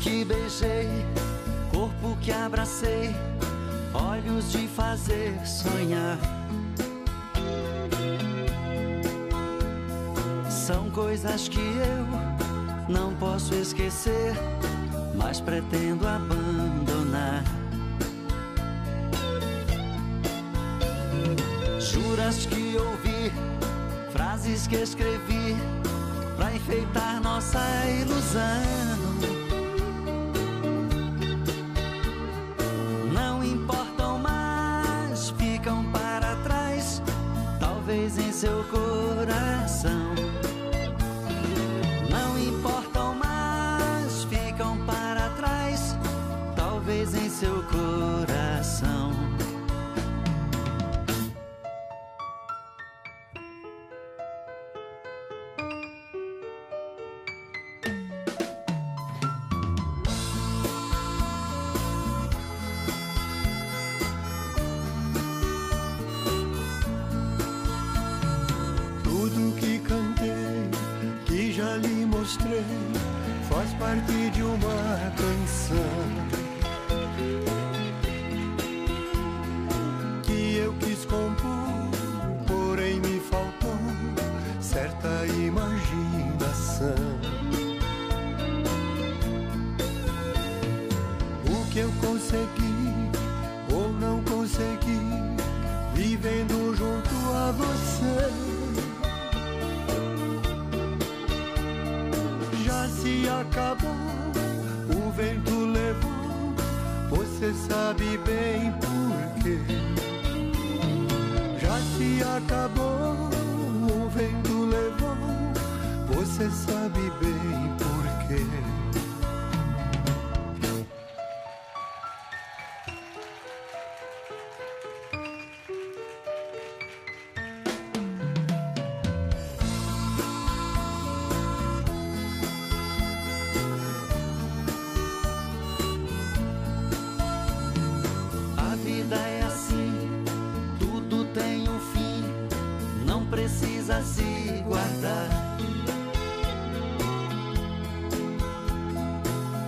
que beijei, corpo que abracei, olhos de fazer sonhar. São coisas que eu não posso esquecer, mas pretendo abandonar. Juras que ouvi, frases que escrevi pra enfeitar nossa ilusão. Talvez em seu coração. Não importam mais, ficam para trás, talvez em seu coração. Mostrei, faz parte de uma canção. Que eu quis compor, porém me faltou certa imaginação. O que eu consegui acabou. O vento levou, você sabe bem por quê. Já se acabou, o vento levou, você sabe bem por se guardar.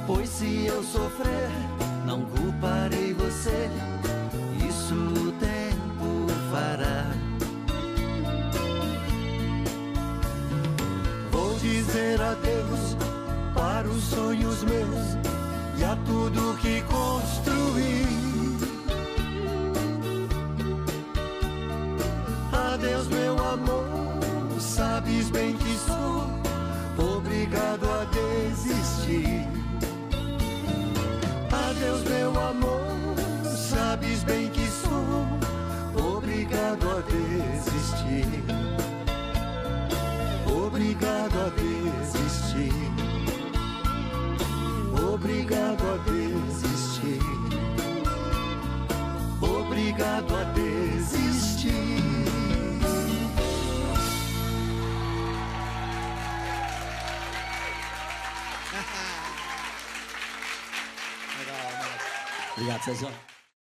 Pois se eu sofrer, não culparei você, isso o tempo fará. Vou dizer adeus para os sonhos meus e a tudo que construí. Adeus, meu sabes bem que sou obrigado a desistir. Adeus, meu amor, sabes bem que sou obrigado a desistir. Obrigado a desistir. Obrigado a desistir. Obrigado a desistir. Obrigado, César.